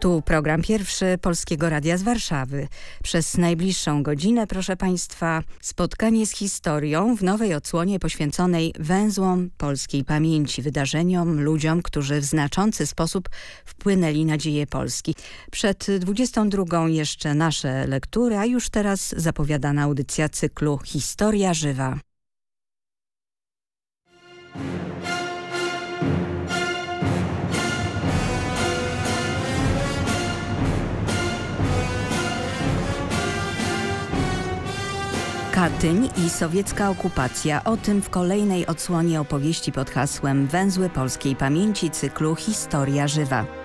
Tu program pierwszy Polskiego Radia z Warszawy. Przez najbliższą godzinę, proszę Państwa, spotkanie z historią w nowej odsłonie poświęconej węzłom polskiej pamięci, wydarzeniom, ludziom, którzy w znaczący sposób wpłynęli na dzieje Polski. Przed 22 jeszcze nasze lektury, a już teraz zapowiadana audycja cyklu Historia Żywa. Katyń i sowiecka okupacja. O tym w kolejnej odsłonie opowieści pod hasłem Węzły Polskiej Pamięci cyklu Historia Żywa.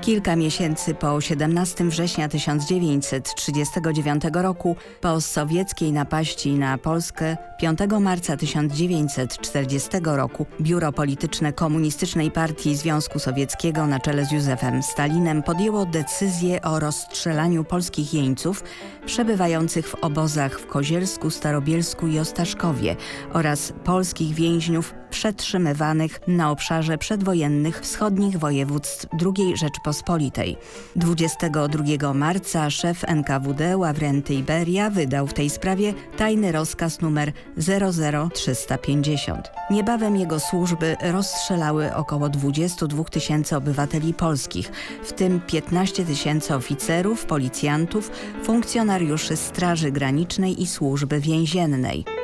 Kilka miesięcy po 17 września 1939 roku, po sowieckiej napaści na Polskę, 5 marca 1940 roku Biuro Polityczne Komunistycznej Partii Związku Sowieckiego na czele z Józefem Stalinem podjęło decyzję o rozstrzelaniu polskich jeńców przebywających w obozach w Kozielsku, Starobielsku i Ostaszkowie oraz polskich więźniów przetrzymywanych na obszarze przedwojennych wschodnich województw II Rzeczpospolitej. 22 marca szef NKWD Ławrenty Iberia wydał w tej sprawie tajny rozkaz numer 00350. Niebawem jego służby rozstrzelały około 22 tysięcy obywateli polskich, w tym 15 tysięcy oficerów, policjantów, funkcjonariuszy Straży Granicznej i Służby Więziennej.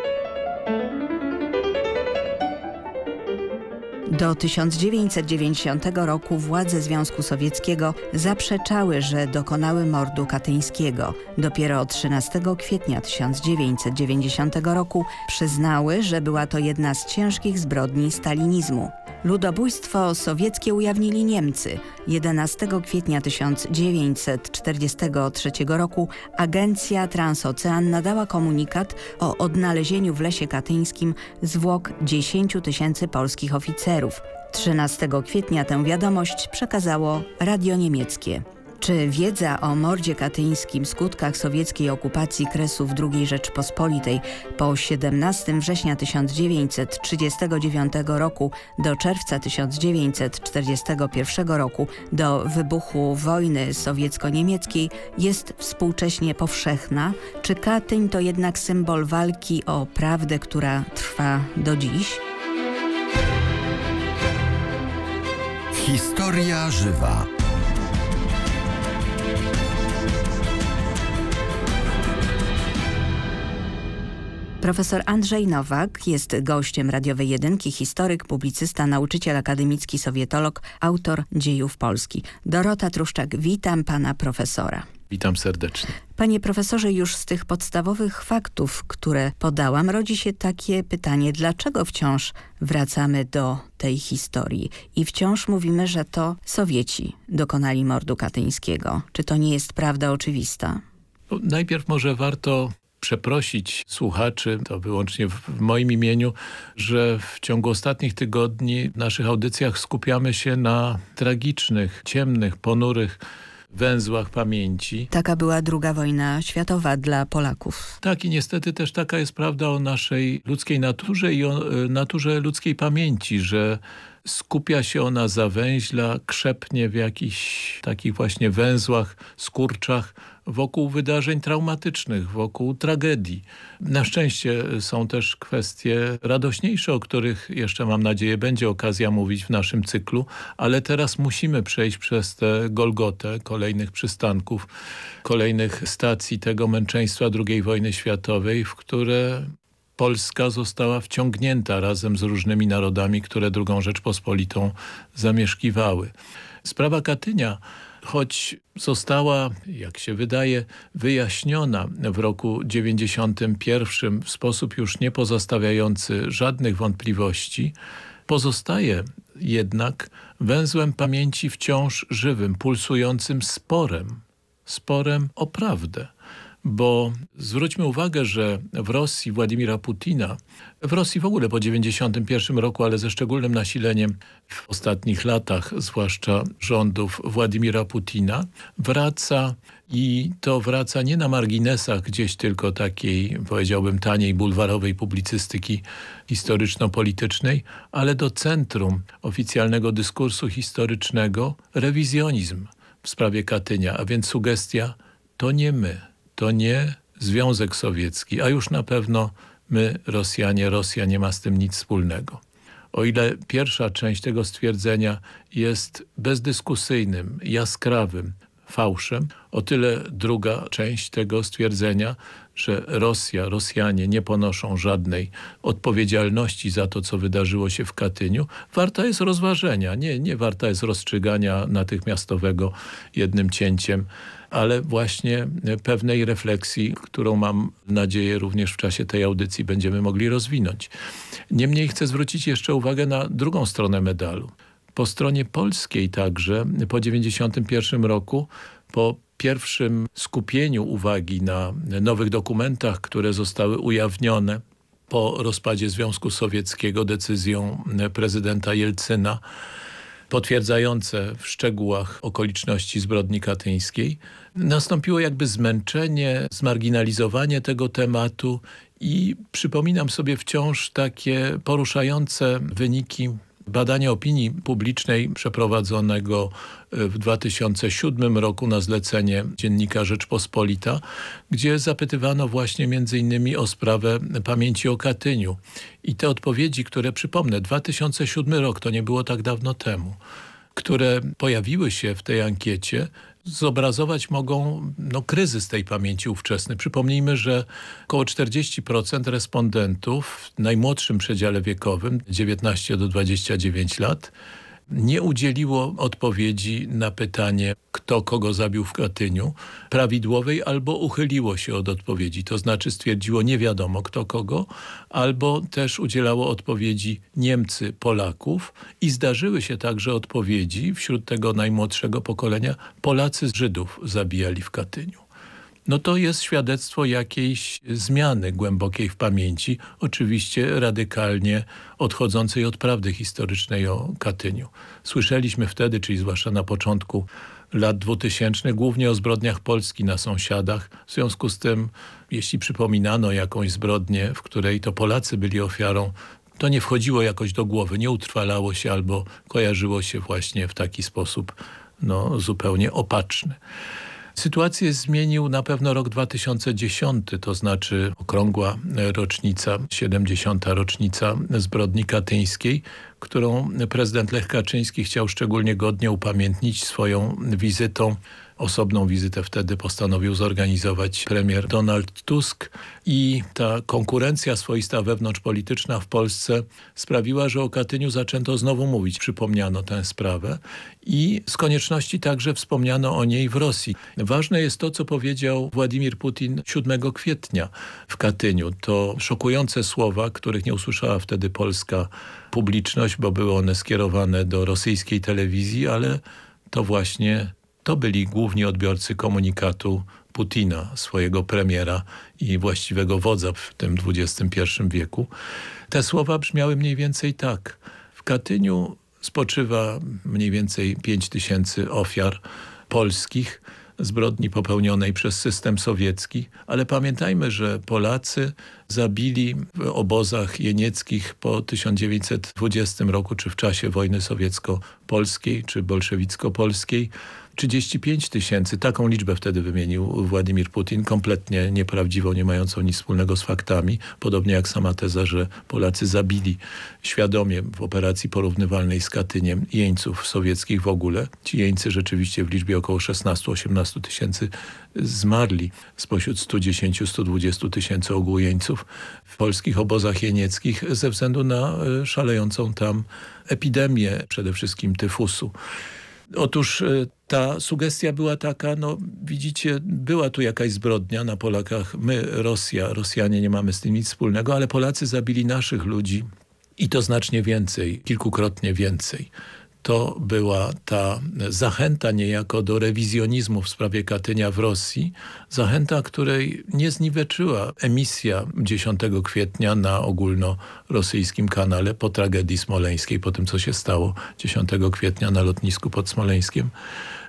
Do 1990 roku władze Związku Sowieckiego zaprzeczały, że dokonały mordu katyńskiego. Dopiero 13 kwietnia 1990 roku przyznały, że była to jedna z ciężkich zbrodni stalinizmu. Ludobójstwo sowieckie ujawnili Niemcy. 11 kwietnia 1943 roku agencja Transocean nadała komunikat o odnalezieniu w lesie katyńskim zwłok 10 tysięcy polskich oficerów. 13 kwietnia tę wiadomość przekazało radio niemieckie. Czy wiedza o mordzie katyńskim, skutkach sowieckiej okupacji Kresów II Rzeczpospolitej po 17 września 1939 roku do czerwca 1941 roku do wybuchu wojny sowiecko-niemieckiej jest współcześnie powszechna? Czy Katyń to jednak symbol walki o prawdę, która trwa do dziś? Historia żywa. Profesor Andrzej Nowak jest gościem radiowej jedynki, historyk, publicysta, nauczyciel akademicki, sowietolog, autor dziejów Polski. Dorota Truszczak, witam pana profesora. Witam serdecznie. Panie profesorze, już z tych podstawowych faktów, które podałam, rodzi się takie pytanie, dlaczego wciąż wracamy do tej historii i wciąż mówimy, że to Sowieci dokonali mordu katyńskiego. Czy to nie jest prawda oczywista? No, najpierw może warto przeprosić słuchaczy, to wyłącznie w moim imieniu, że w ciągu ostatnich tygodni w naszych audycjach skupiamy się na tragicznych, ciemnych, ponurych węzłach pamięci. Taka była druga wojna światowa dla Polaków. Tak i niestety też taka jest prawda o naszej ludzkiej naturze i o e, naturze ludzkiej pamięci, że skupia się ona zawęźla, krzepnie w jakichś takich właśnie węzłach, skurczach wokół wydarzeń traumatycznych, wokół tragedii. Na szczęście są też kwestie radośniejsze, o których jeszcze mam nadzieję będzie okazja mówić w naszym cyklu, ale teraz musimy przejść przez tę Golgotę kolejnych przystanków, kolejnych stacji tego męczeństwa II wojny światowej, w które Polska została wciągnięta razem z różnymi narodami, które II Rzeczpospolitą zamieszkiwały. Sprawa Katynia choć została, jak się wydaje, wyjaśniona w roku 91 w sposób już nie pozostawiający żadnych wątpliwości, pozostaje jednak węzłem pamięci wciąż żywym, pulsującym sporem, sporem o prawdę bo zwróćmy uwagę, że w Rosji Władimira Putina, w Rosji w ogóle po 1991 roku, ale ze szczególnym nasileniem w ostatnich latach, zwłaszcza rządów Władimira Putina, wraca i to wraca nie na marginesach gdzieś tylko takiej, powiedziałbym, taniej bulwarowej publicystyki historyczno-politycznej, ale do centrum oficjalnego dyskursu historycznego rewizjonizm w sprawie Katynia, a więc sugestia to nie my, to nie Związek Sowiecki, a już na pewno my, Rosjanie, Rosja nie ma z tym nic wspólnego. O ile pierwsza część tego stwierdzenia jest bezdyskusyjnym, jaskrawym fałszem, o tyle druga część tego stwierdzenia, że Rosja, Rosjanie nie ponoszą żadnej odpowiedzialności za to, co wydarzyło się w Katyniu, warta jest rozważenia, nie, nie warta jest rozstrzygania natychmiastowego jednym cięciem ale właśnie pewnej refleksji, którą mam nadzieję również w czasie tej audycji będziemy mogli rozwinąć. Niemniej chcę zwrócić jeszcze uwagę na drugą stronę medalu. Po stronie polskiej także po 1991 roku, po pierwszym skupieniu uwagi na nowych dokumentach, które zostały ujawnione po rozpadzie Związku Sowieckiego decyzją prezydenta Jelcyna, potwierdzające w szczegółach okoliczności zbrodni katyńskiej, nastąpiło jakby zmęczenie, zmarginalizowanie tego tematu i przypominam sobie wciąż takie poruszające wyniki badania opinii publicznej przeprowadzonego w 2007 roku na zlecenie dziennika Rzeczpospolita, gdzie zapytywano właśnie między innymi o sprawę pamięci o Katyniu. I te odpowiedzi, które przypomnę, 2007 rok, to nie było tak dawno temu, które pojawiły się w tej ankiecie, zobrazować mogą no, kryzys tej pamięci ówczesnej. Przypomnijmy, że około 40% respondentów w najmłodszym przedziale wiekowym, 19 do 29 lat, nie udzieliło odpowiedzi na pytanie, kto kogo zabił w Katyniu, prawidłowej albo uchyliło się od odpowiedzi. To znaczy stwierdziło nie wiadomo kto kogo, albo też udzielało odpowiedzi Niemcy Polaków. I zdarzyły się także odpowiedzi wśród tego najmłodszego pokolenia. Polacy Żydów zabijali w Katyniu no to jest świadectwo jakiejś zmiany głębokiej w pamięci, oczywiście radykalnie odchodzącej od prawdy historycznej o Katyniu. Słyszeliśmy wtedy, czyli zwłaszcza na początku lat 2000 głównie o zbrodniach Polski na sąsiadach. W związku z tym, jeśli przypominano jakąś zbrodnię, w której to Polacy byli ofiarą, to nie wchodziło jakoś do głowy, nie utrwalało się albo kojarzyło się właśnie w taki sposób no, zupełnie opaczny. Sytuację zmienił na pewno rok 2010, to znaczy okrągła rocznica, 70. rocznica zbrodni katyńskiej, którą prezydent Lech Kaczyński chciał szczególnie godnie upamiętnić swoją wizytą Osobną wizytę wtedy postanowił zorganizować premier Donald Tusk i ta konkurencja swoista wewnątrzpolityczna w Polsce sprawiła, że o Katyniu zaczęto znowu mówić. Przypomniano tę sprawę i z konieczności także wspomniano o niej w Rosji. Ważne jest to, co powiedział Władimir Putin 7 kwietnia w Katyniu. To szokujące słowa, których nie usłyszała wtedy polska publiczność, bo były one skierowane do rosyjskiej telewizji, ale to właśnie to byli główni odbiorcy komunikatu Putina, swojego premiera i właściwego wodza w tym XXI wieku. Te słowa brzmiały mniej więcej tak. W Katyniu spoczywa mniej więcej 5 tysięcy ofiar polskich, zbrodni popełnionej przez system sowiecki, ale pamiętajmy, że Polacy zabili w obozach jenieckich po 1920 roku, czy w czasie wojny sowiecko-polskiej, czy bolszewicko-polskiej 35 tysięcy, taką liczbę wtedy wymienił Władimir Putin, kompletnie nieprawdziwą, nie mającą nic wspólnego z faktami. Podobnie jak sama teza, że Polacy zabili świadomie w operacji porównywalnej z Katyniem jeńców sowieckich w ogóle. Ci jeńcy rzeczywiście w liczbie około 16-18 tysięcy zmarli spośród 110-120 tysięcy ogółu jeńców w polskich obozach jenieckich ze względu na e, szalejącą tam epidemię, przede wszystkim tyfusu. Otóż e, ta sugestia była taka, no widzicie, była tu jakaś zbrodnia na Polakach. My, Rosja, Rosjanie nie mamy z tym nic wspólnego, ale Polacy zabili naszych ludzi i to znacznie więcej, kilkukrotnie więcej. To była ta zachęta niejako do rewizjonizmu w sprawie Katynia w Rosji. Zachęta, której nie zniweczyła emisja 10 kwietnia na ogólnorosyjskim kanale po tragedii smoleńskiej, po tym co się stało 10 kwietnia na lotnisku pod Smoleńskiem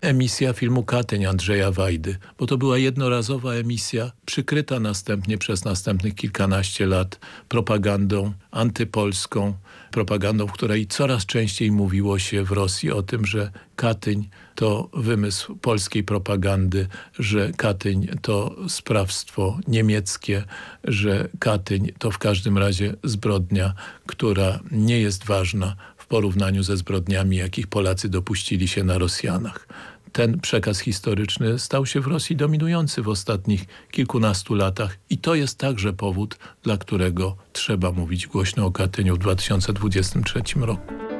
emisja filmu Katyń Andrzeja Wajdy, bo to była jednorazowa emisja, przykryta następnie przez następnych kilkanaście lat propagandą antypolską, propagandą, w której coraz częściej mówiło się w Rosji o tym, że Katyń to wymysł polskiej propagandy, że Katyń to sprawstwo niemieckie, że Katyń to w każdym razie zbrodnia, która nie jest ważna w porównaniu ze zbrodniami, jakich Polacy dopuścili się na Rosjanach. Ten przekaz historyczny stał się w Rosji dominujący w ostatnich kilkunastu latach i to jest także powód, dla którego trzeba mówić głośno o Katyniu w 2023 roku.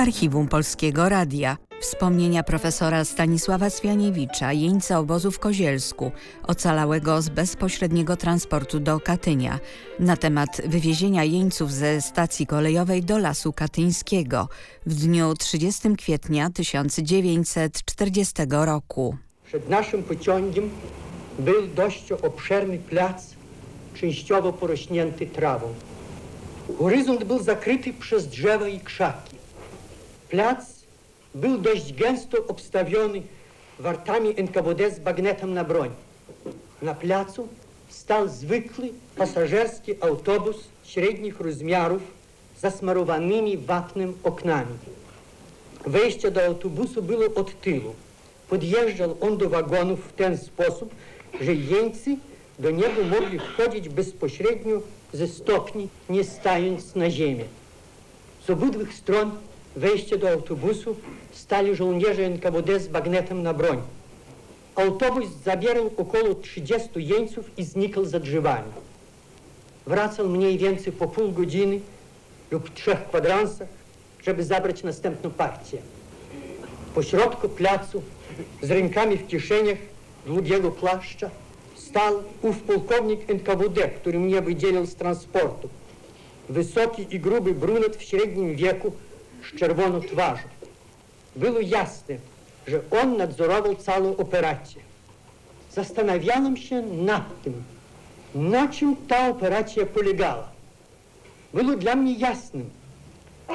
Archiwum Polskiego Radia. Wspomnienia profesora Stanisława Swianiewicza, jeńca obozu w Kozielsku, ocalałego z bezpośredniego transportu do Katynia, na temat wywiezienia jeńców ze stacji kolejowej do Lasu Katyńskiego w dniu 30 kwietnia 1940 roku. Przed naszym pociągiem był dość obszerny plac, częściowo porośnięty trawą. Horyzont był zakryty przez drzewa i krzaki. Plac był dość gęsto obstawiony wartami NKWD z bagnetem na broń. Na placu stał zwykły pasażerski autobus średnich rozmiarów zasmarowanymi wapnem oknami. Wejście do autobusu było od tyłu. Podjeżdżał on do wagonów w ten sposób, że jeńcy do niego mogli wchodzić bezpośrednio ze stopni, nie stając na ziemię. Z obydwu stron wejścia do autobusu stali żołnierze NKWD z bagnetem na broń. Autobus zabierał około 30 jeńców i znikał za drzewami. Wracał mniej więcej po pół godziny lub trzech kwadransach, żeby zabrać następną partię. Po środku placu, z rękami w kieszeniach długiego płaszcza, stał ów pułkownik NKWD, który mnie wydzielił z transportu. Wysoki i gruby brunet w średnim wieku z czerwoną twarzą. Było jasne, że on nadzorował całą operację. Zastanawiałem się nad tym, na czym ta operacja polegała. Było dla mnie jasnym,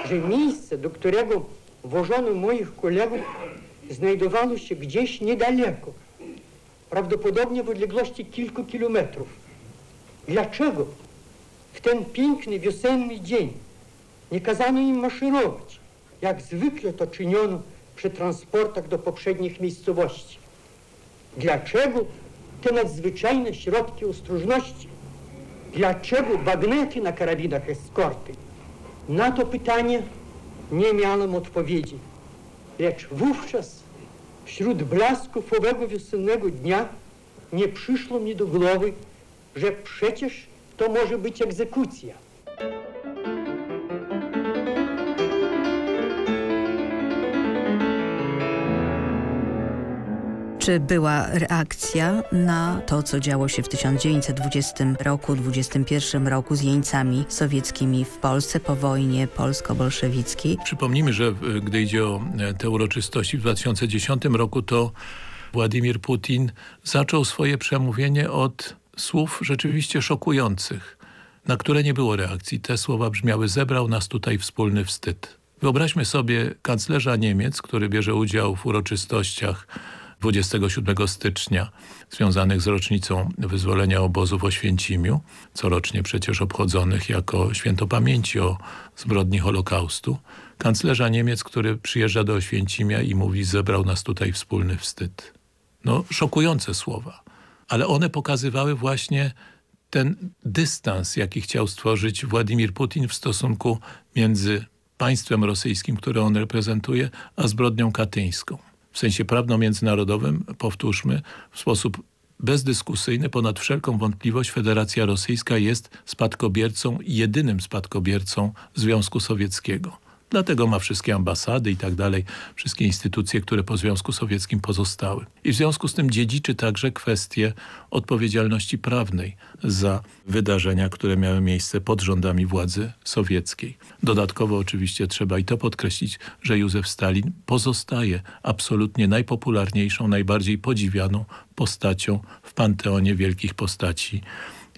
że miejsce, do którego wożono moich kolegów, znajdowało się gdzieś niedaleko, prawdopodobnie w odległości kilku kilometrów. Dlaczego w ten piękny wiosenny dzień nie kazano im maszerować, jak zwykle to czyniono przy transportach do poprzednich miejscowości? Dlaczego te nadzwyczajne środki ostrożności? Dlaczego bagnety na karabinach eskorty? Na to pytanie nie miałem odpowiedzi. Lecz wówczas wśród blasków owego wiosennego dnia nie przyszło mi do głowy, że przecież to może być egzekucja. Czy była reakcja na to, co działo się w 1920 roku, 21 roku z jeńcami sowieckimi w Polsce po wojnie polsko-bolszewickiej? Przypomnijmy, że gdy idzie o e, te uroczystości w 2010 roku, to Władimir Putin zaczął swoje przemówienie od słów rzeczywiście szokujących, na które nie było reakcji. Te słowa brzmiały, zebrał nas tutaj wspólny wstyd. Wyobraźmy sobie kanclerza Niemiec, który bierze udział w uroczystościach 27 stycznia związanych z rocznicą wyzwolenia obozu w Oświęcimiu, corocznie przecież obchodzonych jako święto pamięci o zbrodni Holokaustu. Kanclerza Niemiec, który przyjeżdża do Oświęcimia i mówi, zebrał nas tutaj wspólny wstyd. No, szokujące słowa, ale one pokazywały właśnie ten dystans, jaki chciał stworzyć Władimir Putin w stosunku między państwem rosyjskim, które on reprezentuje, a zbrodnią katyńską w sensie prawno-międzynarodowym, powtórzmy, w sposób bezdyskusyjny, ponad wszelką wątpliwość Federacja Rosyjska jest spadkobiercą, jedynym spadkobiercą Związku Sowieckiego. Dlatego ma wszystkie ambasady i tak dalej, wszystkie instytucje, które po Związku Sowieckim pozostały. I w związku z tym dziedziczy także kwestię odpowiedzialności prawnej za wydarzenia, które miały miejsce pod rządami władzy sowieckiej. Dodatkowo oczywiście trzeba i to podkreślić, że Józef Stalin pozostaje absolutnie najpopularniejszą, najbardziej podziwianą postacią w panteonie wielkich postaci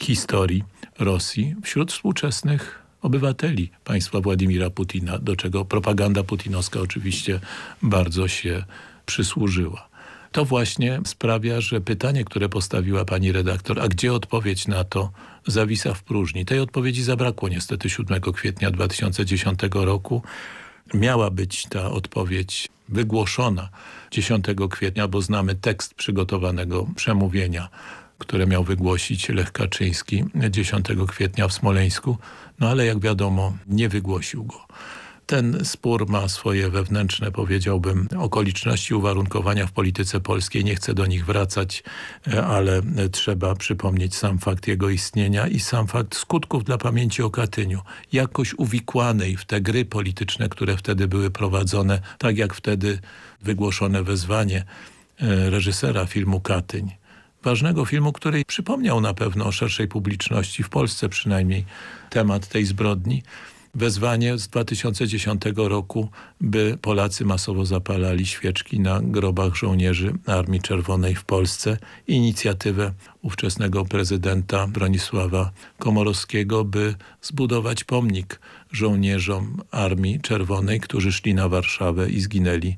historii Rosji wśród współczesnych obywateli państwa Władimira Putina, do czego propaganda putinowska oczywiście bardzo się przysłużyła. To właśnie sprawia, że pytanie, które postawiła pani redaktor, a gdzie odpowiedź na to, zawisa w próżni. Tej odpowiedzi zabrakło niestety 7 kwietnia 2010 roku. Miała być ta odpowiedź wygłoszona 10 kwietnia, bo znamy tekst przygotowanego przemówienia które miał wygłosić Lech Kaczyński 10 kwietnia w Smoleńsku, no ale jak wiadomo nie wygłosił go. Ten spór ma swoje wewnętrzne, powiedziałbym, okoliczności, uwarunkowania w polityce polskiej. Nie chcę do nich wracać, ale trzeba przypomnieć sam fakt jego istnienia i sam fakt skutków dla pamięci o Katyniu. Jakoś uwikłanej w te gry polityczne, które wtedy były prowadzone, tak jak wtedy wygłoszone wezwanie e, reżysera filmu Katyń ważnego filmu, który przypomniał na pewno o szerszej publiczności, w Polsce przynajmniej, temat tej zbrodni. Wezwanie z 2010 roku, by Polacy masowo zapalali świeczki na grobach żołnierzy Armii Czerwonej w Polsce. Inicjatywę ówczesnego prezydenta Bronisława Komorowskiego, by zbudować pomnik żołnierzom Armii Czerwonej, którzy szli na Warszawę i zginęli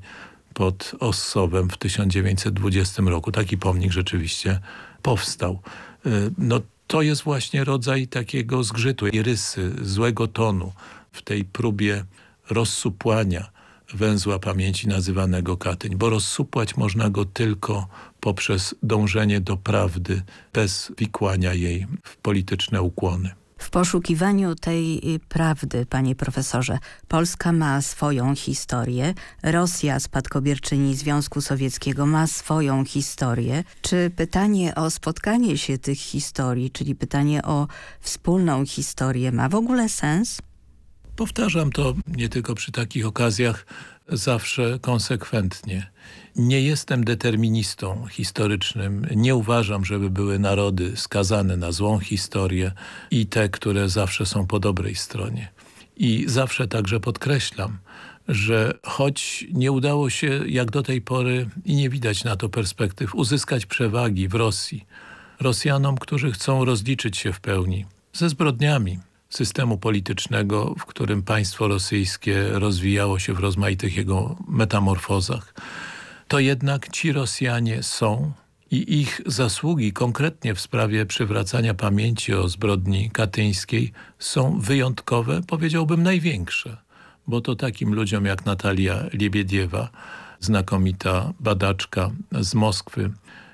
pod Ossowem w 1920 roku. Taki pomnik rzeczywiście powstał. Y, no to jest właśnie rodzaj takiego zgrzytu rysy, złego tonu w tej próbie rozsupłania węzła pamięci nazywanego Katyń, bo rozsupłać można go tylko poprzez dążenie do prawdy, bez wikłania jej w polityczne ukłony. W poszukiwaniu tej y, prawdy, panie profesorze, Polska ma swoją historię, Rosja, spadkobierczyni Związku Sowieckiego, ma swoją historię. Czy pytanie o spotkanie się tych historii, czyli pytanie o wspólną historię ma w ogóle sens? Powtarzam to nie tylko przy takich okazjach, zawsze konsekwentnie. Nie jestem deterministą historycznym. Nie uważam, żeby były narody skazane na złą historię i te, które zawsze są po dobrej stronie. I zawsze także podkreślam, że choć nie udało się jak do tej pory i nie widać na to perspektyw uzyskać przewagi w Rosji, Rosjanom, którzy chcą rozliczyć się w pełni ze zbrodniami systemu politycznego, w którym państwo rosyjskie rozwijało się w rozmaitych jego metamorfozach, to jednak ci Rosjanie są i ich zasługi konkretnie w sprawie przywracania pamięci o zbrodni katyńskiej są wyjątkowe, powiedziałbym największe, bo to takim ludziom jak Natalia Liebediewa, znakomita badaczka z Moskwy,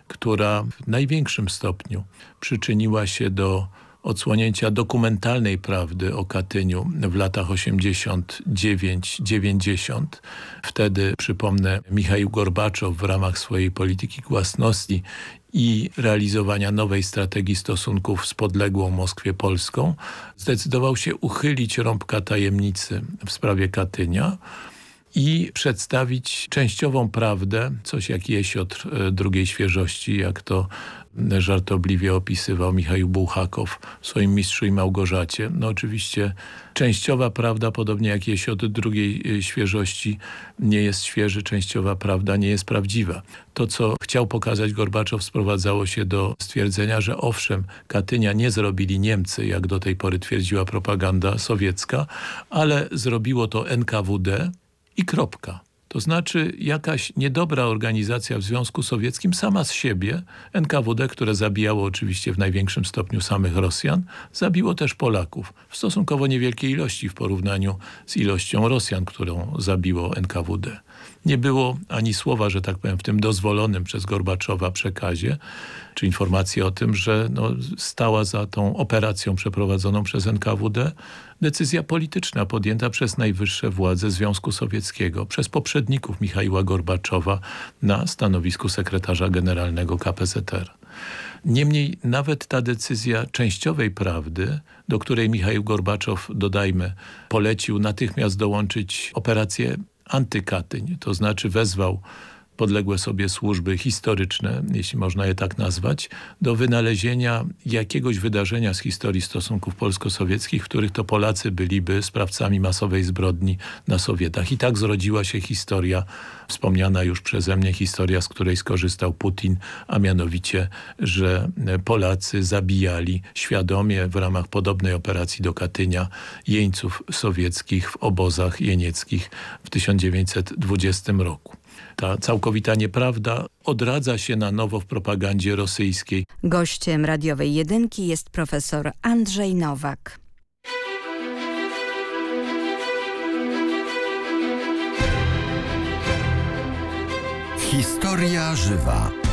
która w największym stopniu przyczyniła się do odsłonięcia dokumentalnej prawdy o Katyniu w latach 89-90. Wtedy, przypomnę, Michał Gorbaczow w ramach swojej polityki głasności i realizowania nowej strategii stosunków z podległą Moskwie Polską zdecydował się uchylić rąbka tajemnicy w sprawie Katynia i przedstawić częściową prawdę, coś jak jesiotr e, drugiej świeżości, jak to żartobliwie opisywał Michał Bułhakow w swoim Mistrzu i Małgorzacie. No oczywiście częściowa prawda, podobnie jak jesiotr drugiej e, świeżości, nie jest świeży, częściowa prawda nie jest prawdziwa. To, co chciał pokazać Gorbaczow, sprowadzało się do stwierdzenia, że owszem, Katynia nie zrobili Niemcy, jak do tej pory twierdziła propaganda sowiecka, ale zrobiło to NKWD, i kropka. To znaczy jakaś niedobra organizacja w Związku Sowieckim sama z siebie, NKWD, które zabijało oczywiście w największym stopniu samych Rosjan, zabiło też Polaków w stosunkowo niewielkiej ilości w porównaniu z ilością Rosjan, którą zabiło NKWD. Nie było ani słowa, że tak powiem, w tym dozwolonym przez Gorbaczowa przekazie, czy informacji o tym, że no, stała za tą operacją przeprowadzoną przez NKWD decyzja polityczna podjęta przez najwyższe władze Związku Sowieckiego, przez poprzedników Michaiła Gorbaczowa na stanowisku sekretarza generalnego KPZR. Niemniej nawet ta decyzja częściowej prawdy, do której Michał Gorbaczow, dodajmy, polecił natychmiast dołączyć operację antykatyń, to znaczy wezwał podległe sobie służby historyczne, jeśli można je tak nazwać, do wynalezienia jakiegoś wydarzenia z historii stosunków polsko-sowieckich, w których to Polacy byliby sprawcami masowej zbrodni na Sowietach. I tak zrodziła się historia, wspomniana już przeze mnie, historia, z której skorzystał Putin, a mianowicie, że Polacy zabijali świadomie w ramach podobnej operacji do Katynia jeńców sowieckich w obozach jenieckich w 1920 roku. Ta całkowita nieprawda odradza się na nowo w propagandzie rosyjskiej. Gościem radiowej jedynki jest profesor Andrzej Nowak. Historia żywa.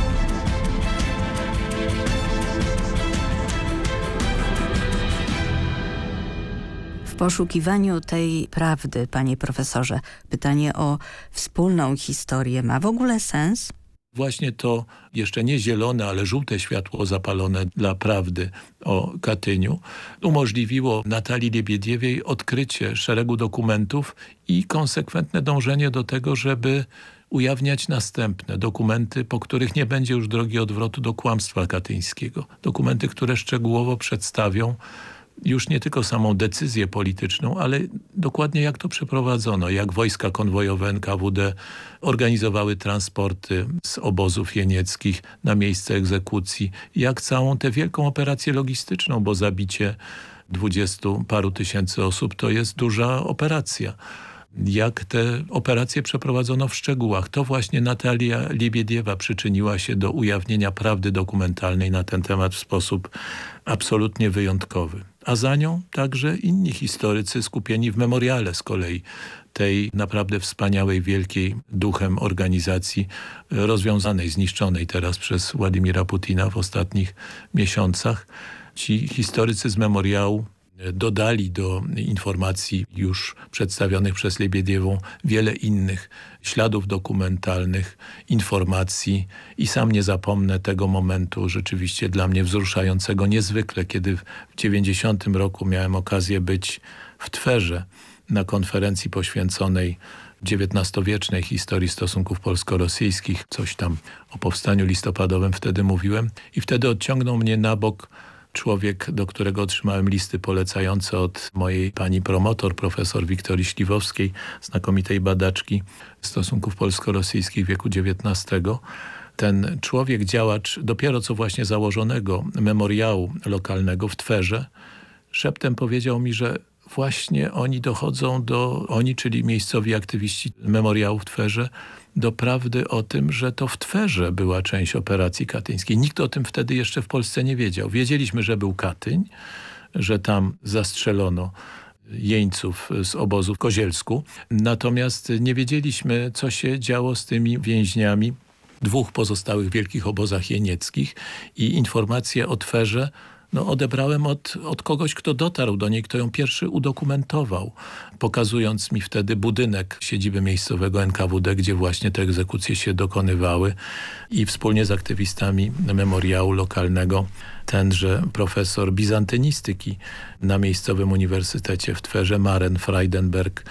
Poszukiwaniu tej prawdy, panie profesorze, pytanie o wspólną historię ma w ogóle sens? Właśnie to jeszcze nie zielone, ale żółte światło zapalone dla prawdy o Katyniu umożliwiło Natalii Lebiediewej odkrycie szeregu dokumentów i konsekwentne dążenie do tego, żeby ujawniać następne dokumenty, po których nie będzie już drogi odwrotu do kłamstwa katyńskiego. Dokumenty, które szczegółowo przedstawią już nie tylko samą decyzję polityczną, ale dokładnie jak to przeprowadzono, jak wojska konwojowe NKWD organizowały transporty z obozów jenieckich na miejsce egzekucji, jak całą tę wielką operację logistyczną, bo zabicie dwudziestu paru tysięcy osób to jest duża operacja jak te operacje przeprowadzono w szczegółach. To właśnie Natalia Libiediewa przyczyniła się do ujawnienia prawdy dokumentalnej na ten temat w sposób absolutnie wyjątkowy. A za nią także inni historycy skupieni w memoriale z kolei tej naprawdę wspaniałej, wielkiej duchem organizacji rozwiązanej, zniszczonej teraz przez Władimira Putina w ostatnich miesiącach. Ci historycy z memoriału dodali do informacji już przedstawionych przez Lebiediewą wiele innych śladów dokumentalnych, informacji i sam nie zapomnę tego momentu rzeczywiście dla mnie wzruszającego niezwykle, kiedy w 90 roku miałem okazję być w Twerze na konferencji poświęconej XIX-wiecznej historii stosunków polsko-rosyjskich. Coś tam o powstaniu listopadowym wtedy mówiłem i wtedy odciągnął mnie na bok człowiek, do którego otrzymałem listy polecające od mojej pani promotor, profesor Wiktorii Śliwowskiej, znakomitej badaczki stosunków polsko-rosyjskich wieku XIX. Ten człowiek, działacz dopiero co właśnie założonego memoriału lokalnego w Twerze, szeptem powiedział mi, że właśnie oni dochodzą do, oni, czyli miejscowi aktywiści memoriału w Twerze, do prawdy o tym, że to w Twerze była część operacji katyńskiej. Nikt o tym wtedy jeszcze w Polsce nie wiedział. Wiedzieliśmy, że był Katyń, że tam zastrzelono jeńców z obozu w Kozielsku. Natomiast nie wiedzieliśmy, co się działo z tymi więźniami dwóch pozostałych wielkich obozach jenieckich i informacje o Twerze no, odebrałem od, od kogoś, kto dotarł do niej, kto ją pierwszy udokumentował, pokazując mi wtedy budynek siedziby miejscowego NKWD, gdzie właśnie te egzekucje się dokonywały. I wspólnie z aktywistami memoriału lokalnego tenże profesor bizantynistyki na miejscowym uniwersytecie w Twerze, Maren Freidenberg,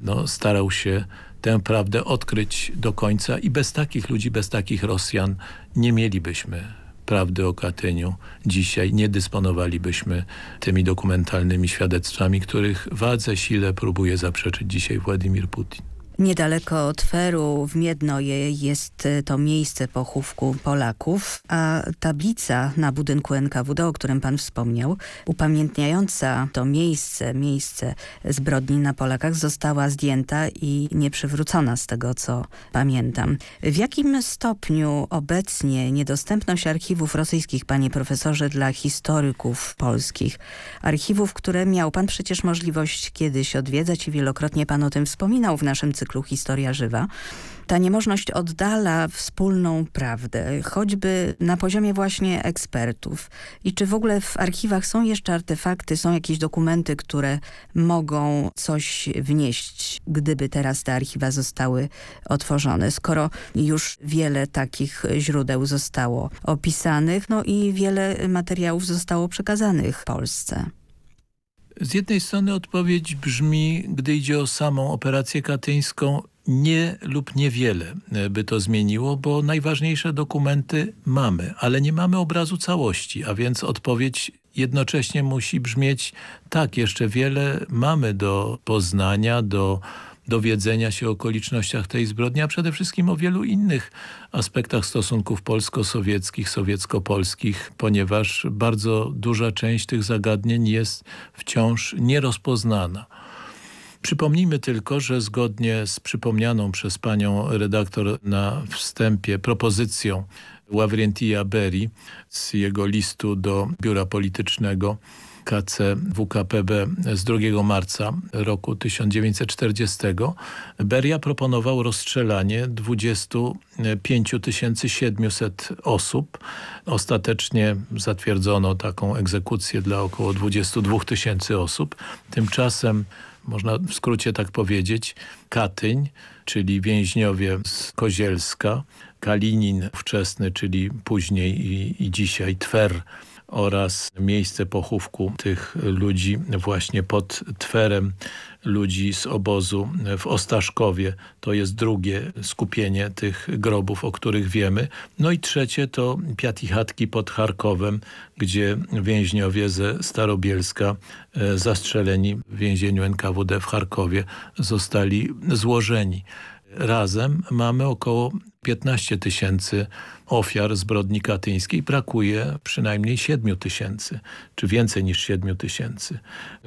no, starał się tę prawdę odkryć do końca i bez takich ludzi, bez takich Rosjan nie mielibyśmy prawdy o Katyniu dzisiaj nie dysponowalibyśmy tymi dokumentalnymi świadectwami, których wadze, sile próbuje zaprzeczyć dzisiaj Władimir Putin. Niedaleko Tweru w Miednoje jest e, to miejsce pochówku Polaków, a tablica na budynku NKWD, o którym pan wspomniał, upamiętniająca to miejsce, miejsce zbrodni na Polakach została zdjęta i nie przywrócona z tego, co pamiętam. W jakim stopniu obecnie niedostępność archiwów rosyjskich, panie profesorze, dla historyków polskich, archiwów, które miał pan przecież możliwość kiedyś odwiedzać i wielokrotnie pan o tym wspominał w naszym cyklu cyklu Historia Żywa. Ta niemożność oddala wspólną prawdę, choćby na poziomie właśnie ekspertów. I czy w ogóle w archiwach są jeszcze artefakty, są jakieś dokumenty, które mogą coś wnieść, gdyby teraz te archiwa zostały otworzone, skoro już wiele takich źródeł zostało opisanych, no i wiele materiałów zostało przekazanych Polsce. Z jednej strony odpowiedź brzmi, gdy idzie o samą operację katyńską, nie lub niewiele by to zmieniło, bo najważniejsze dokumenty mamy, ale nie mamy obrazu całości, a więc odpowiedź jednocześnie musi brzmieć tak, jeszcze wiele mamy do poznania, do dowiedzenia się o okolicznościach tej zbrodni, a przede wszystkim o wielu innych aspektach stosunków polsko-sowieckich, sowiecko-polskich, ponieważ bardzo duża część tych zagadnień jest wciąż nierozpoznana. Przypomnijmy tylko, że zgodnie z przypomnianą przez panią redaktor na wstępie propozycją Ławrentija Beri z jego listu do biura politycznego KC WKPB z 2 marca roku 1940 Beria proponował rozstrzelanie 25 700 osób. Ostatecznie zatwierdzono taką egzekucję dla około 22 tysięcy osób. Tymczasem można w skrócie tak powiedzieć, Katyń, czyli więźniowie z Kozielska, Kalinin wczesny, czyli później i, i dzisiaj Twer oraz miejsce pochówku tych ludzi właśnie pod Twerem, ludzi z obozu w Ostaszkowie. To jest drugie skupienie tych grobów, o których wiemy. No i trzecie to Piatichatki pod Charkowem, gdzie więźniowie ze Starobielska e, zastrzeleni w więzieniu NKWD w Charkowie zostali złożeni. Razem mamy około 15 tysięcy ofiar zbrodni katyńskiej. Brakuje przynajmniej 7 tysięcy, czy więcej niż 7 tysięcy.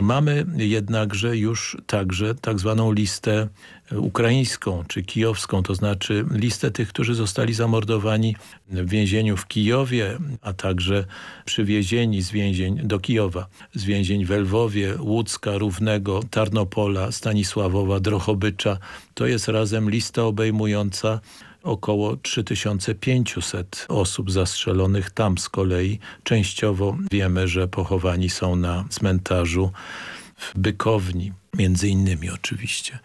Mamy jednakże już także tak zwaną listę ukraińską czy kijowską, to znaczy listę tych, którzy zostali zamordowani w więzieniu w Kijowie, a także przywiezieni z więzień do Kijowa, z więzień w Lwowie, Łódzka, Równego, Tarnopola, Stanisławowa, Drochobycza. To jest razem lista obejmująca około 3500 osób zastrzelonych tam z kolei. Częściowo wiemy, że pochowani są na cmentarzu w Bykowni, między innymi oczywiście.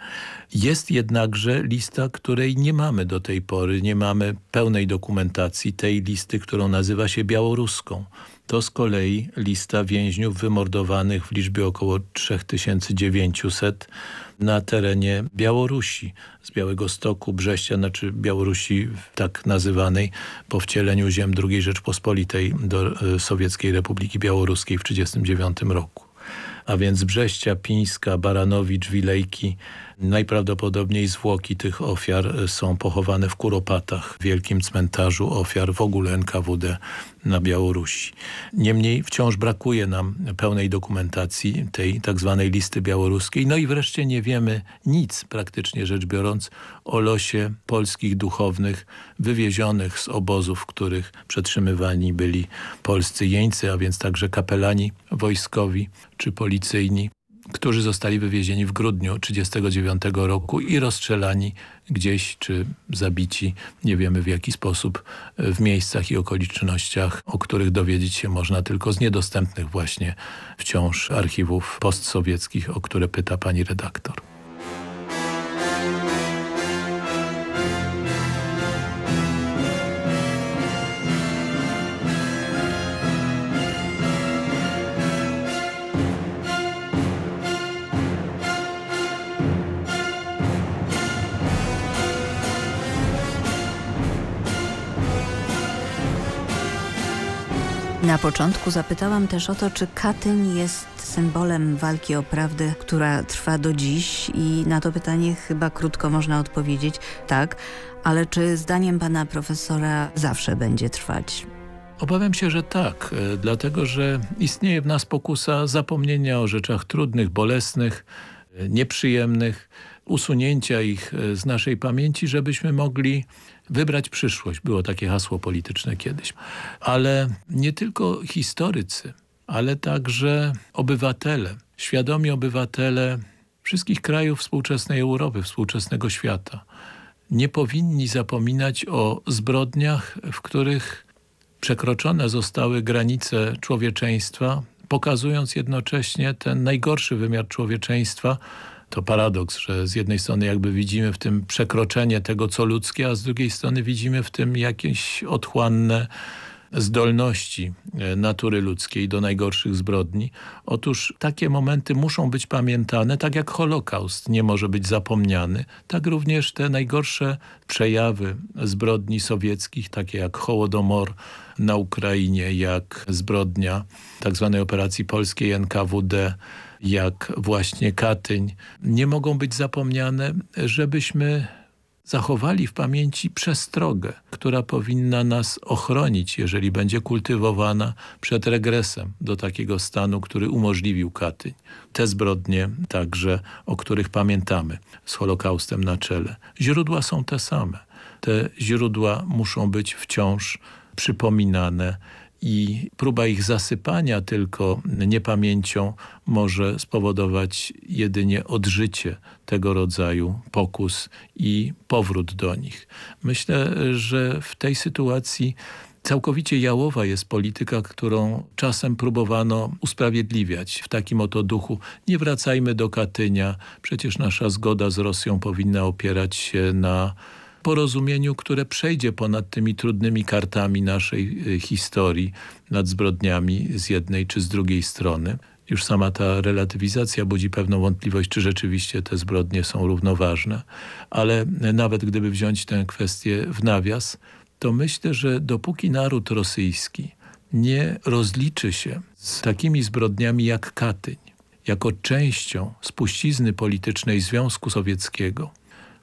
Jest jednakże lista, której nie mamy do tej pory, nie mamy pełnej dokumentacji tej listy, którą nazywa się białoruską. To z kolei lista więźniów wymordowanych w liczbie około 3900 na terenie Białorusi, z Białego Stoku, Brześcia, znaczy Białorusi tak nazywanej po wcieleniu ziem II Rzeczpospolitej do e, Sowieckiej Republiki Białoruskiej w 1939 roku. A więc Brześcia, Pińska, Baranowicz, Wilejki, Najprawdopodobniej zwłoki tych ofiar e, są pochowane w Kuropatach, wielkim cmentarzu ofiar w ogóle NKWD na Białorusi. Niemniej wciąż brakuje nam pełnej dokumentacji tej tak zwanej listy białoruskiej. No i wreszcie nie wiemy nic, praktycznie rzecz biorąc, o losie polskich duchownych wywiezionych z obozów, w których przetrzymywani byli polscy jeńcy, a więc także kapelani wojskowi czy policyjni którzy zostali wywiezieni w grudniu 1939 roku i rozstrzelani gdzieś, czy zabici, nie wiemy w jaki sposób, w miejscach i okolicznościach, o których dowiedzieć się można tylko z niedostępnych właśnie wciąż archiwów postsowieckich, o które pyta pani redaktor. Na początku zapytałam też o to, czy Katyń jest symbolem walki o prawdę, która trwa do dziś i na to pytanie chyba krótko można odpowiedzieć tak, ale czy zdaniem pana profesora zawsze będzie trwać? Obawiam się, że tak, e, dlatego że istnieje w nas pokusa zapomnienia o rzeczach trudnych, bolesnych, e, nieprzyjemnych, usunięcia ich e, z naszej pamięci, żebyśmy mogli wybrać przyszłość. Było takie hasło polityczne kiedyś. Ale nie tylko historycy, ale także obywatele, świadomi obywatele wszystkich krajów współczesnej Europy, współczesnego świata. Nie powinni zapominać o zbrodniach, w których przekroczone zostały granice człowieczeństwa, pokazując jednocześnie ten najgorszy wymiar człowieczeństwa. To paradoks, że z jednej strony jakby widzimy w tym przekroczenie tego, co ludzkie, a z drugiej strony widzimy w tym jakieś otchłanne zdolności e, natury ludzkiej do najgorszych zbrodni. Otóż takie momenty muszą być pamiętane, tak jak Holokaust nie może być zapomniany, tak również te najgorsze przejawy zbrodni sowieckich, takie jak Hołodomor na Ukrainie, jak zbrodnia tzw. Tak operacji polskiej NKWD, jak właśnie Katyń, nie mogą być zapomniane, żebyśmy zachowali w pamięci przestrogę, która powinna nas ochronić, jeżeli będzie kultywowana przed regresem do takiego stanu, który umożliwił Katyń. Te zbrodnie także, o których pamiętamy, z Holokaustem na czele. Źródła są te same. Te źródła muszą być wciąż przypominane i próba ich zasypania tylko niepamięcią może spowodować jedynie odżycie tego rodzaju pokus i powrót do nich. Myślę, że w tej sytuacji Całkowicie jałowa jest polityka, którą czasem próbowano usprawiedliwiać w takim oto duchu. Nie wracajmy do Katynia, przecież nasza zgoda z Rosją powinna opierać się na porozumieniu, które przejdzie ponad tymi trudnymi kartami naszej y, historii nad zbrodniami z jednej czy z drugiej strony. Już sama ta relatywizacja budzi pewną wątpliwość, czy rzeczywiście te zbrodnie są równoważne. Ale nawet gdyby wziąć tę kwestię w nawias, to myślę, że dopóki naród rosyjski nie rozliczy się z takimi zbrodniami jak Katyń, jako częścią spuścizny politycznej Związku Sowieckiego,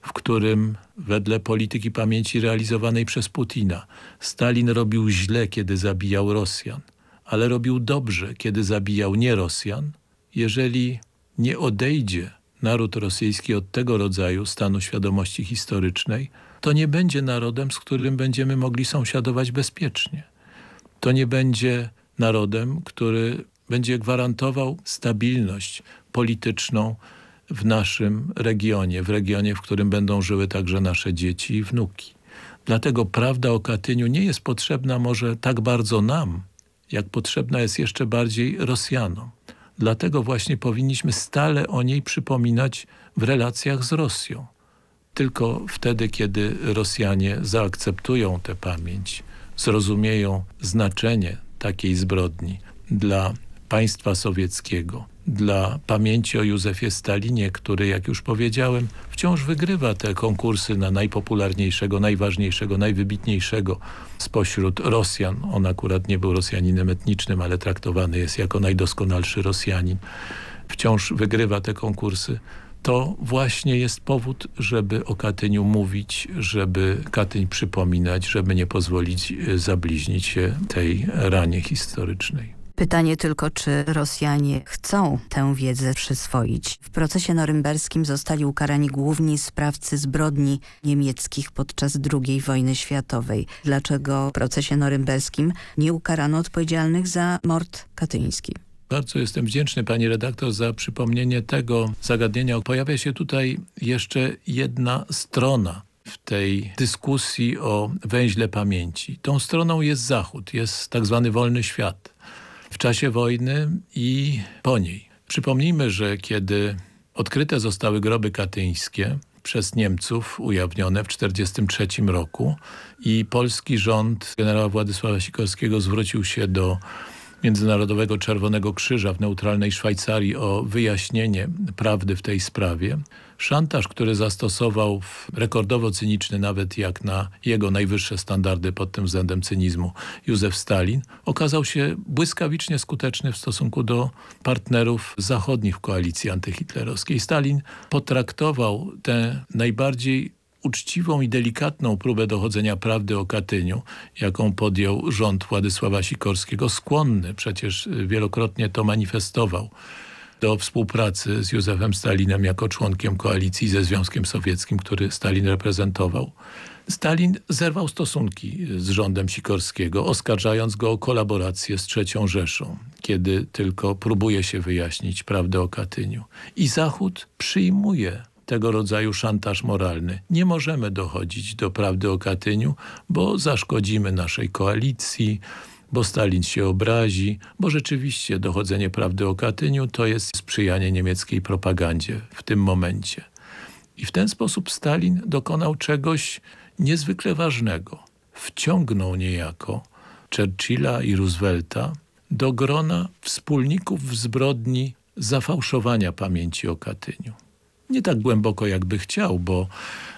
w którym wedle polityki pamięci realizowanej przez Putina Stalin robił źle, kiedy zabijał Rosjan, ale robił dobrze, kiedy zabijał nie Rosjan, jeżeli nie odejdzie naród rosyjski od tego rodzaju stanu świadomości historycznej, to nie będzie narodem, z którym będziemy mogli sąsiadować bezpiecznie. To nie będzie narodem, który będzie gwarantował stabilność polityczną, w naszym regionie, w regionie, w którym będą żyły także nasze dzieci i wnuki. Dlatego prawda o Katyniu nie jest potrzebna może tak bardzo nam, jak potrzebna jest jeszcze bardziej Rosjanom. Dlatego właśnie powinniśmy stale o niej przypominać w relacjach z Rosją. Tylko wtedy, kiedy Rosjanie zaakceptują tę pamięć, zrozumieją znaczenie takiej zbrodni dla państwa sowieckiego, dla pamięci o Józefie Stalinie, który, jak już powiedziałem, wciąż wygrywa te konkursy na najpopularniejszego, najważniejszego, najwybitniejszego spośród Rosjan. On akurat nie był Rosjaninem etnicznym, ale traktowany jest jako najdoskonalszy Rosjanin. Wciąż wygrywa te konkursy. To właśnie jest powód, żeby o Katyniu mówić, żeby Katyń przypominać, żeby nie pozwolić e, zabliźnić się tej ranie historycznej. Pytanie tylko, czy Rosjanie chcą tę wiedzę przyswoić. W procesie norymberskim zostali ukarani główni sprawcy zbrodni niemieckich podczas II wojny światowej. Dlaczego w procesie norymberskim nie ukarano odpowiedzialnych za mord katyński? Bardzo jestem wdzięczny pani redaktor za przypomnienie tego zagadnienia. Pojawia się tutaj jeszcze jedna strona w tej dyskusji o węźle pamięci. Tą stroną jest Zachód, jest tak zwany wolny świat w czasie wojny i po niej. Przypomnijmy, że kiedy odkryte zostały groby katyńskie przez Niemców ujawnione w 1943 roku i polski rząd generała Władysława Sikorskiego zwrócił się do Międzynarodowego Czerwonego Krzyża w neutralnej Szwajcarii o wyjaśnienie prawdy w tej sprawie. Szantaż, który zastosował rekordowo cyniczny nawet jak na jego najwyższe standardy pod tym względem cynizmu Józef Stalin, okazał się błyskawicznie skuteczny w stosunku do partnerów zachodnich w koalicji antyhitlerowskiej. Stalin potraktował tę najbardziej uczciwą i delikatną próbę dochodzenia prawdy o Katyniu, jaką podjął rząd Władysława Sikorskiego, skłonny, przecież wielokrotnie to manifestował, do współpracy z Józefem Stalinem jako członkiem koalicji ze Związkiem Sowieckim, który Stalin reprezentował. Stalin zerwał stosunki z rządem Sikorskiego, oskarżając go o kolaborację z III Rzeszą, kiedy tylko próbuje się wyjaśnić prawdę o Katyniu. I Zachód przyjmuje tego rodzaju szantaż moralny. Nie możemy dochodzić do prawdy o Katyniu, bo zaszkodzimy naszej koalicji, bo Stalin się obrazi, bo rzeczywiście dochodzenie prawdy o Katyniu to jest sprzyjanie niemieckiej propagandzie w tym momencie. I w ten sposób Stalin dokonał czegoś niezwykle ważnego. Wciągnął niejako Churchilla i Roosevelta do grona wspólników w zbrodni zafałszowania pamięci o Katyniu. Nie tak głęboko, jakby chciał, bo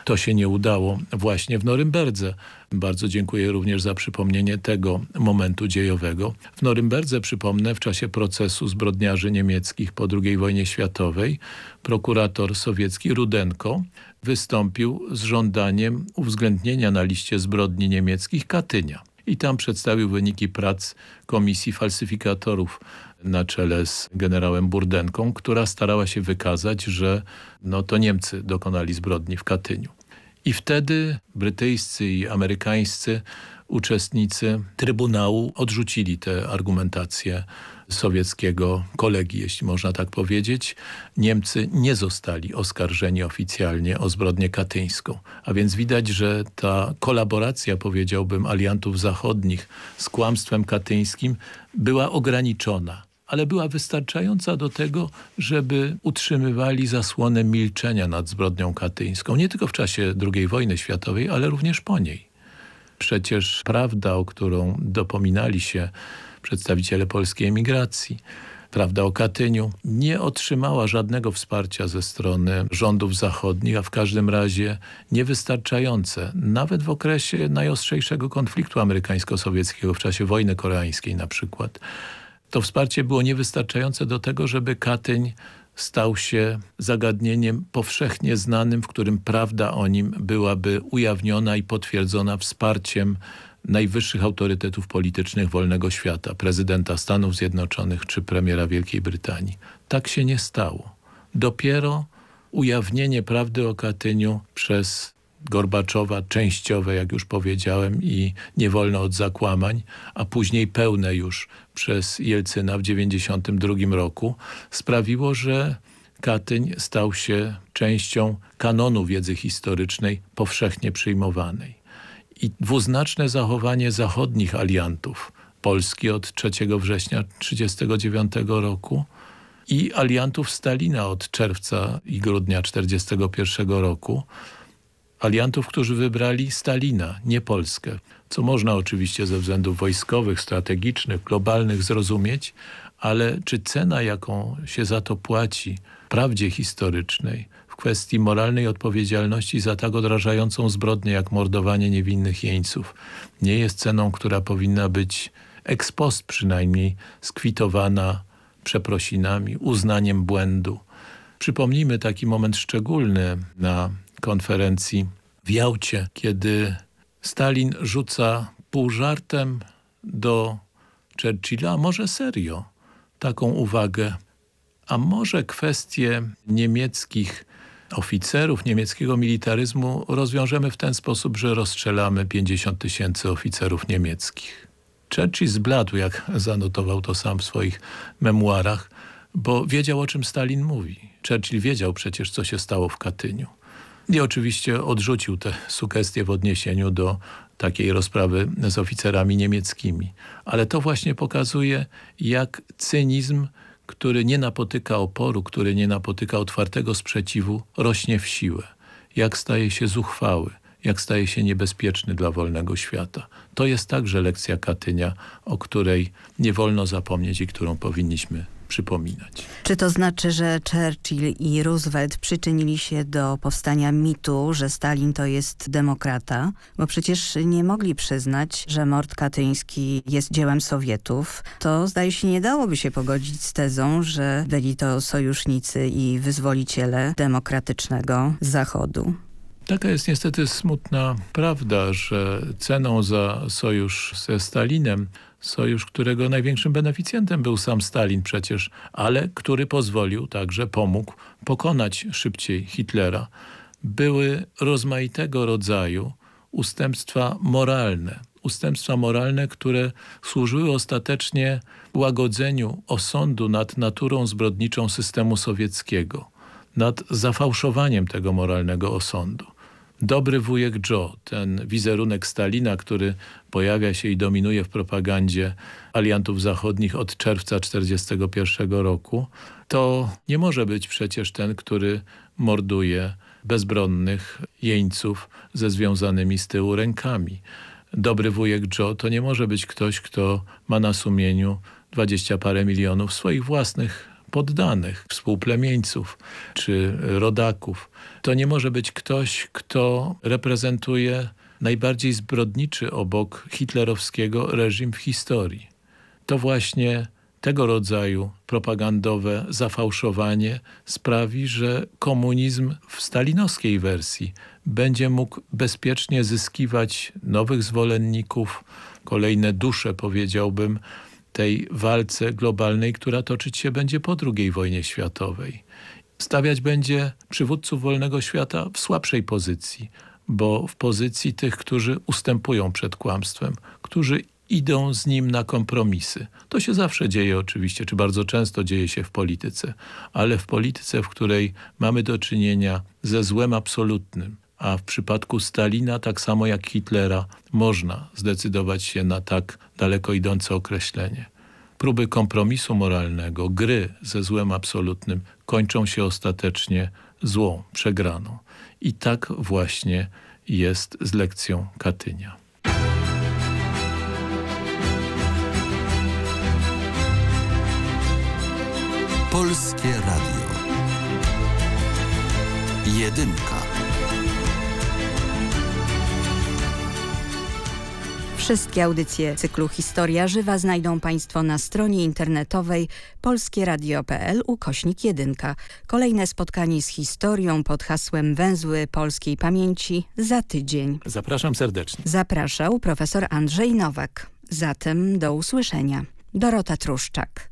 to się nie udało właśnie w Norymberdze. Bardzo dziękuję również za przypomnienie tego momentu dziejowego. W Norymberdze, przypomnę, w czasie procesu zbrodniarzy niemieckich po II wojnie światowej prokurator sowiecki Rudenko wystąpił z żądaniem uwzględnienia na liście zbrodni niemieckich Katynia. I tam przedstawił wyniki prac Komisji Falsyfikatorów na czele z generałem Burdenką, która starała się wykazać, że no, to Niemcy dokonali zbrodni w Katyniu. I wtedy brytyjscy i amerykańscy uczestnicy Trybunału odrzucili tę argumentację sowieckiego kolegi, jeśli można tak powiedzieć. Niemcy nie zostali oskarżeni oficjalnie o zbrodnię katyńską. A więc widać, że ta kolaboracja, powiedziałbym, aliantów zachodnich z kłamstwem katyńskim była ograniczona ale była wystarczająca do tego, żeby utrzymywali zasłonę milczenia nad zbrodnią katyńską. Nie tylko w czasie II wojny światowej, ale również po niej. Przecież prawda, o którą dopominali się przedstawiciele polskiej emigracji, prawda o Katyniu, nie otrzymała żadnego wsparcia ze strony rządów zachodnich, a w każdym razie niewystarczające. Nawet w okresie najostrzejszego konfliktu amerykańsko-sowieckiego, w czasie wojny koreańskiej na przykład, to wsparcie było niewystarczające do tego, żeby Katyń stał się zagadnieniem powszechnie znanym, w którym prawda o nim byłaby ujawniona i potwierdzona wsparciem najwyższych autorytetów politycznych wolnego świata, prezydenta Stanów Zjednoczonych czy premiera Wielkiej Brytanii. Tak się nie stało. Dopiero ujawnienie prawdy o Katyniu przez Gorbaczowa, częściowe, jak już powiedziałem, i nie wolno od zakłamań, a później pełne już przez Jelcyna w 1992 roku, sprawiło, że Katyń stał się częścią kanonu wiedzy historycznej powszechnie przyjmowanej. I dwuznaczne zachowanie zachodnich aliantów, Polski od 3 września 1939 roku i aliantów Stalina od czerwca i grudnia 1941 roku, aliantów, którzy wybrali Stalina, nie Polskę, co można oczywiście ze względów wojskowych, strategicznych, globalnych zrozumieć, ale czy cena, jaką się za to płaci prawdzie historycznej, w kwestii moralnej odpowiedzialności za tak odrażającą zbrodnię jak mordowanie niewinnych jeńców, nie jest ceną, która powinna być ex post przynajmniej skwitowana przeprosinami, uznaniem błędu. Przypomnijmy taki moment szczególny na konferencji w Jałcie, kiedy Stalin rzuca pół żartem do Churchilla, a może serio, taką uwagę, a może kwestie niemieckich oficerów, niemieckiego militaryzmu rozwiążemy w ten sposób, że rozstrzelamy 50 tysięcy oficerów niemieckich. Churchill zbladł, jak zanotował to sam w swoich memuarach, bo wiedział, o czym Stalin mówi. Churchill wiedział przecież, co się stało w Katyniu. I oczywiście odrzucił te sugestie w odniesieniu do takiej rozprawy z oficerami niemieckimi. Ale to właśnie pokazuje, jak cynizm, który nie napotyka oporu, który nie napotyka otwartego sprzeciwu, rośnie w siłę. Jak staje się zuchwały, jak staje się niebezpieczny dla wolnego świata. To jest także lekcja Katynia, o której nie wolno zapomnieć i którą powinniśmy przypominać. Czy to znaczy, że Churchill i Roosevelt przyczynili się do powstania mitu, że Stalin to jest demokrata? Bo przecież nie mogli przyznać, że mord katyński jest dziełem Sowietów. To zdaje się nie dałoby się pogodzić z tezą, że byli to sojusznicy i wyzwoliciele demokratycznego Zachodu. Taka jest niestety smutna prawda, że ceną za sojusz ze Stalinem Sojusz, którego największym beneficjentem był sam Stalin przecież, ale który pozwolił także, pomógł pokonać szybciej Hitlera. Były rozmaitego rodzaju ustępstwa moralne. Ustępstwa moralne, które służyły ostatecznie łagodzeniu osądu nad naturą zbrodniczą systemu sowieckiego, nad zafałszowaniem tego moralnego osądu. Dobry wujek Joe, ten wizerunek Stalina, który pojawia się i dominuje w propagandzie aliantów zachodnich od czerwca 1941 roku, to nie może być przecież ten, który morduje bezbronnych jeńców ze związanymi z tyłu rękami. Dobry wujek Joe to nie może być ktoś, kto ma na sumieniu dwadzieścia parę milionów swoich własnych poddanych, współplemieńców czy rodaków. To nie może być ktoś, kto reprezentuje najbardziej zbrodniczy obok hitlerowskiego reżim w historii. To właśnie tego rodzaju propagandowe zafałszowanie sprawi, że komunizm w stalinowskiej wersji będzie mógł bezpiecznie zyskiwać nowych zwolenników, kolejne dusze powiedziałbym, tej walce globalnej, która toczyć się będzie po II wojnie światowej. Stawiać będzie przywódców wolnego świata w słabszej pozycji, bo w pozycji tych, którzy ustępują przed kłamstwem, którzy idą z nim na kompromisy. To się zawsze dzieje oczywiście, czy bardzo często dzieje się w polityce, ale w polityce, w której mamy do czynienia ze złem absolutnym, a w przypadku Stalina, tak samo jak Hitlera, można zdecydować się na tak daleko idące określenie. Próby kompromisu moralnego, gry ze złem absolutnym kończą się ostatecznie złą, przegraną. I tak właśnie jest z lekcją Katynia. Polskie Radio. Jedynka. Wszystkie audycje cyklu Historia Żywa znajdą Państwo na stronie internetowej polskieradio.pl ukośnik 1. Kolejne spotkanie z historią pod hasłem Węzły Polskiej Pamięci za tydzień. Zapraszam serdecznie. Zapraszał profesor Andrzej Nowak. Zatem do usłyszenia. Dorota Truszczak.